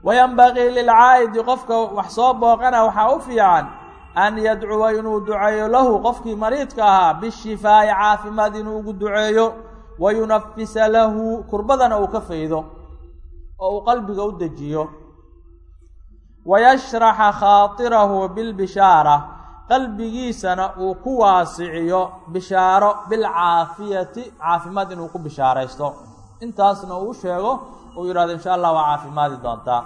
wayanbagii lilcaa'idi qofka wax soo booqana waxaa u fiican an yadcuwa inuu duceeyo lahu qofkii mariidka ahaa bishifaa'i caafimaad inuu ugu duceeyo wayunafisa lahu kurbadana uu ka faydo oo uu qalbiga u dejiyo wayashraxa khaatirahu bilbishaara qalbigiisana uu ku waasiciyo bishaaro bilcaafiyati caafimaad inuu ku bishaaraysto intaasna uu uu yidhahdo insha allah waa caafimaadi doontaa.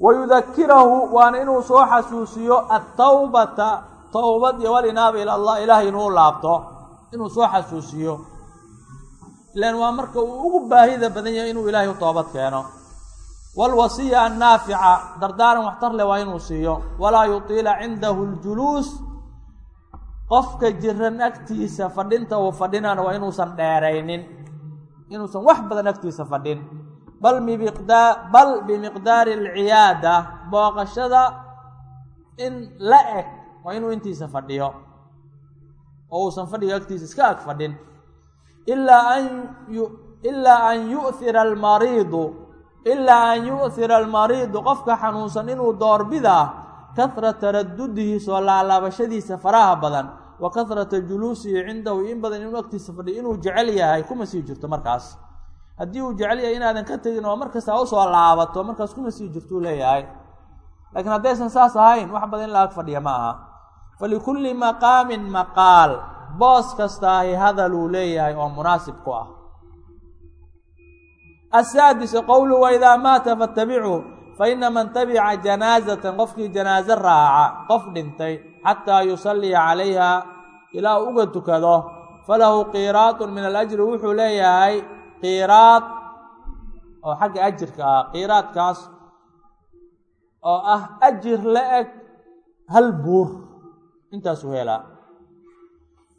Wayudakirahu waana inuu soo xasuusiyo atawbata towbad iyo walinaaba ila allah ilaahay inuu laabto inuu soo xasuusiyo. Ilan waa marka uu ugu baahida badan yahay inuu ilaahay u toobad keeno. Waalwasiya annaafica dardaaran waxtar leh waa inuu siiyo. Walaa yutiila cindahu ljuluus qofka jiran agtiisa fadhinta uu fadhinana waa inuusan dheeraynin inuusan wax badan agtiisa fadhin. Bal bal bimiqdaari alciyaada booqashada in la eg waa inuu intiisa fadhiyo. Oo uusan fadhiga agtiisa iska ag fadhin. Ilaa an yu'hira almariidu ilaa an yu'hira almariidu qofka xanuunsan inuu doorbidaa kahra taradudihi soo laalaabashadiisa faraha badan wa kahrata juluusihi cindahu in badan inuu agtiisa fadhiyo inuu jecel yahay kuma sii jirto markaas. Haddii uu jecel yahay inaadan ka tegin oo markasta u soo laabato markaas kuma sii jirtuu leeyahay. Laakiin haddaysan saas ahayn wax badan in la ag fadhiya ma aha. Falikulli maqaamin maqaal boos kastaahi hadaluu leeyahay oo munaasib ku ah. Asaadisu qowlu waidaa maata fatabicuu faina man tabica janaazatan qofkii janaaso raaca qof dhintay xataa yusalliya calayha ilaa uga tukado falahu qiiraatun min alajri wuxuu leeyahay qiiraad oo xagga ajirka ah qiiraadkaas oo ah ajir la eg hal buur intaasuu helaa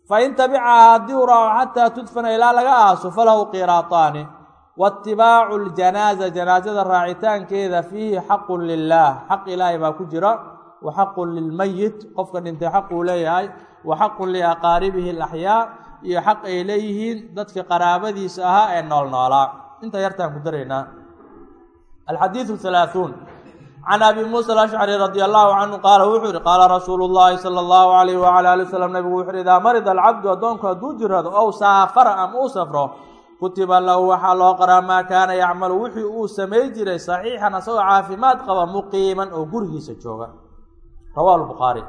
fain tabicaha haddii u raaco xataa tudfana ilaa laga aaso falahu qiiraataani waitibaacu ljanaaza janaasada raacitaankeeda fiihi xaqun lilaah xaq ilaahay baa ku jira wa xaqun lilmayit qofka dhintay xaq uu leeyahay wa xaqun liaqaaribihi alaxyaa iyo xaq ay leeyihiin dadka qaraabadiisa ahaa ee nool noolaa intaa yartaan ku daraynaa alxadiidu halaaثuun can abi muusa alashcari radi allahu canhu qaala wuxuu yihi qaala rasuulu llahi sala allahu alayh wala ali wasalam nabigu wuxu uhi idaa marida alcabdu addoonku hadduu jirado ow saafara ama uu safro kutiba lahu waxaa loo qoraa maa kaana yacmalu wixii uu samay jiray saxiixan asagoo caafimaad qaba muqiiman oo gurigiisa jooga. Rawahu lbukhaari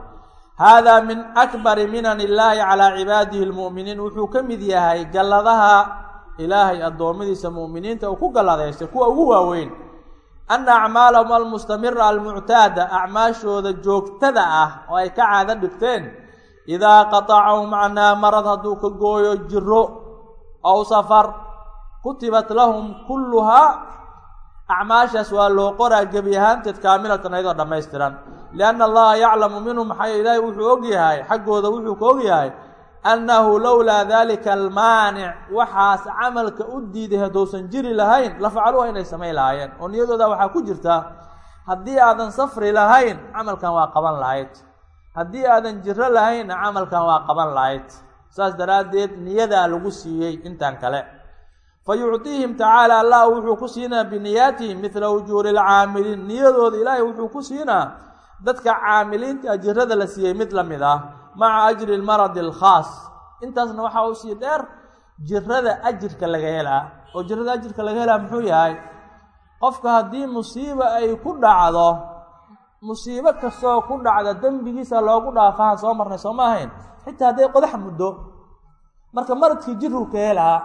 hada min akbari minan illaahi calaa cibaadihi lmu'miniin. Wuxuu ka mid yahay galladaha ilaahay addoommadiisa mu'miniinta uu ku galladaystay kuwa ugu waaweyn. Anna acmaalahum almustamira almuctaada acmaashooda joogtada ah oo ay ka caado dhigteen idaa qatacahu macnaa marad hadduu ka gooyo jiro ow safar kutibat lahum kulluhaa acmaashaas waa loo qoraa gebi ahaanteed kaamilatan ayadoo dhammaystiran lianna allaha yaclamu minhum maxaa ilaahay wuxuu og yahay xaggooda wuxuu ka og yahay annahu lowlaa dalika almaanic waxaas camalka u diiday haddousan jiri lahayn la facaluuha inay samayn lahaayeen oo niyadooda waxaa ku jirta haddii aadan safri lahayn camalkan waa qaban lahayd haddii aadan jiro lahaynna camalkan waa qaban lahayd saas daraaddeed niyadaa lagu siiyey intan kale. Fa yucdiihim tacaala allah wuxuu ku siinaa biniyaatihim midla ujuuri lcaamiliin niyadooda ilaahay wuxuu ku siinaa dadka caamiliinta ajirada la siiyey mid la mid ah maca ajri lmaradi alkhaas intaasna waxaa u sii dheer jirada ajirka laga helaa. Oo jirada ajirka laga helaa muxuu yahay? Qofka haddii musiiba ay ku dhacdo musiibo kastoo ku dhacda dembigiisa loogu dhaafahan soo marnay soo ma ahayn xitaa hadday qodax muddo marka maradkii jiruu ka helaa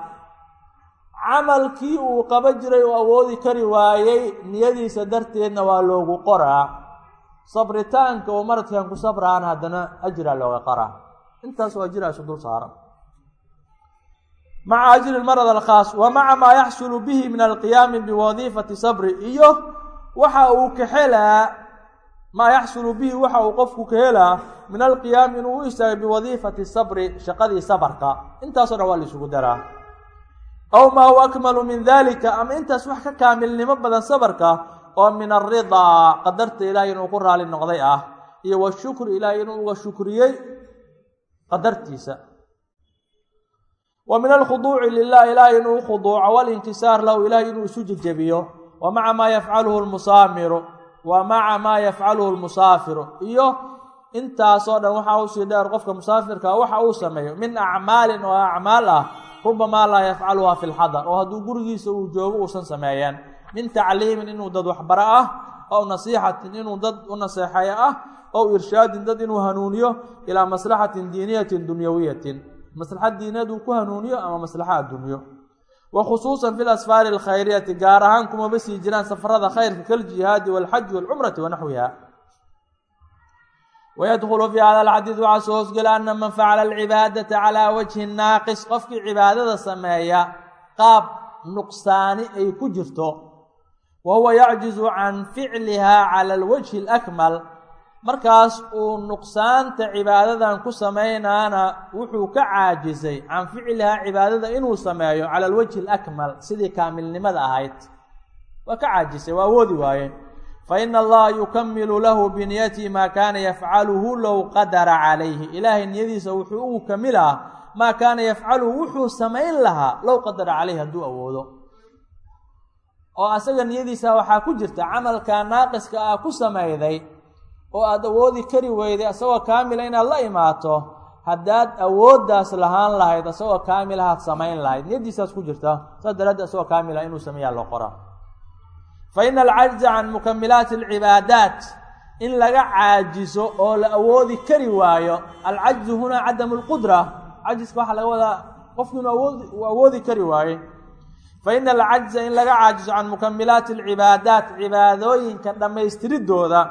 camalkii uu qaba jiray uu awoodi kari waayey niyadiisa darteedna waa loogu qoraa. Sabritaanka uu maradkan ku sabraan haddana ajiraa looga qaraa intaas waa jiraa isu dul saaran. Maca ajri marad alkhaas wa maca maa yaxsulu bihi min alqiyaami biwadiifati sabri iyo waxa uu ka helaa maa yaxsulu bihi waxa uu qofku ka helaa min alqiyaami inuu u istaagay biwadiifati sabri shaqadii sabarka. Intaasoo dhan waa la isugu daraa. Aw maa huwa akmalu min dalika ama intaas wax ka kaamilnimo badan sabarka oo min alridaa qadarta ilaahay inuu ku raali noqday ah iyo washukri ilaahay inuu uga shukriyey qadartiisa. Wa min alkhuduuci lilah ilaahay inuu ukhuduuco walinkisaar lahu ilaahay inuu isu jejebiyo. Wa maca maa yafcaluhu lmusaamiru wa maca maa yafcaluhu lmusaafiru iyo intaasoo dhan waxaa u sii dheer qofka musaafirka waxa uu sameeyo. Min acmaalin oo acmaal ah rubamaa laa yafcaluha fi lxadar oo hadduu gurigiisa uu joogo uusan sameeyeen min tacliimin inuu dad waxbaro ah ow nasiixatin inuu dad u naseexeeyo ah ow irshaadin dad inuu hanuuniyo ilaa maslaxatin diiniyatin dunyawiyatin. Maslaxad diineed uu ku hanuuniyo ama maslaxa addunyo wa khusuusan fi lasfaari alkhayriyati gaar ahaan kumaba sii jiraan safarada khayrka kaljihaadi walxaji walcumrati wanaxwiha wayadkhulu fi hada alxadiid waxaa soo hoosgela ana man facala alcibaadata calaa wajhi naaqis qofkii cibaadada sameeya qaab nuqsaani ay ku jirto. wa huwa yacjizu can ficliha cala alwajhi alakmal markaas uu nuqsaanta cibaadadan ku samaynaana wuxuu ka caajisay can ficlihaa cibaadada inuu sameeyo cala alwajhi alakmal sidii kaamilnimada ahayd. Waa ka caajisay waa awoodi waaye fa ina allaha yukamilu lahu biniyatihi maa kaana yafcaluhu low qadara calayhi. Ilaahay niyadiisa wuxuu ugu kamilaa maa kaana yafcaluhu wuxuu samayn lahaa low qadara calayhi hadduu awoodo. Oo asaga niyadiisa waxaa ku jirta camalka naaqiska ah ku samayday oo aada awoodi kari weyday asagoo kaamila inaad la imaato haddaad awooddaas lahaan lahayd asagoo kaamilahaad samayn lahayd niyaddiisaas ku jirta saas daraaddeed asagoo kaamila inuu sameeyaa loo qoraa. Fa ina alcajza can mukamilaati alcibaadaat in laga caajiso oo la awoodi kari waayo alcajzu hunaa cadamu lqudra cajiska waxaa laga wadaa qofku inuu awood awoodi kari waaye. Fa ina alcajza in laga caajiso can mukamilaati alcibaadaat cibaadooyinka dhammaystiridooda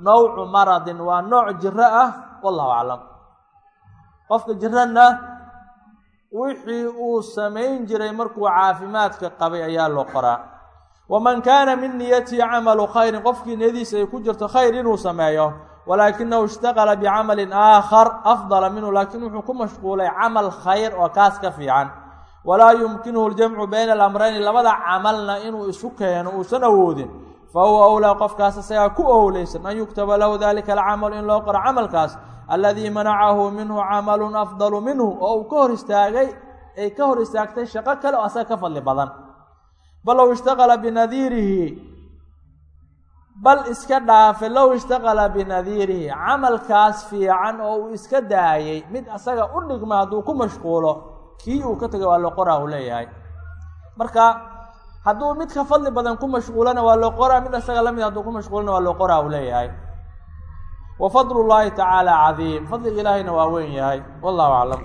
nawcu maradin waa nooc jiro ah wallahu aclam qofka jiranna wixii uu samayn jiray markuu caafimaadka qabay ayaa loo qoraa waman kaana min niyatihi camalu khayrin qofkii niyadiisa ay ku jirto khayr inuu sameeyo walaakinahu ishtaqala bicamalin aakhar afdala minhu laakiin wuxuu ku mashquulay camal khayr oo kaas ka fiican walaa yumkinuhu ljamcu bayna alamrayni labada camalna inuu isu keeno uusan awoodin fahuwa owlaa qofkaas isagaa ku owleysan an yuktaba lahu dalika alcamalu in loo qoro camalkaas aladii manacahu minhu camalun afdalu minhu oo uu ka hor istaagay ay ka hor istaagtay shaqo kale oo asaga ka fadli badan bal low ishtaqala binadiirihi bal iska dhaafe low ishtaqala binadiirihi camalkaas fiican oo uu iska daayey mid asaga u dhigma hadduu ku mashquulo kii uu ka tegay waa loo qoraa uu leeyahay marka hadduu mid ka fadli badan ku mashquulana waa loo qoraa mid asaga la mid hadduu ku mashquulana waa loo qoraa uu leeyahay. Wa fadlu llaahi tacaala cadiim. Fadliga ilaahayna waa weyn yahay. Wallahu aclam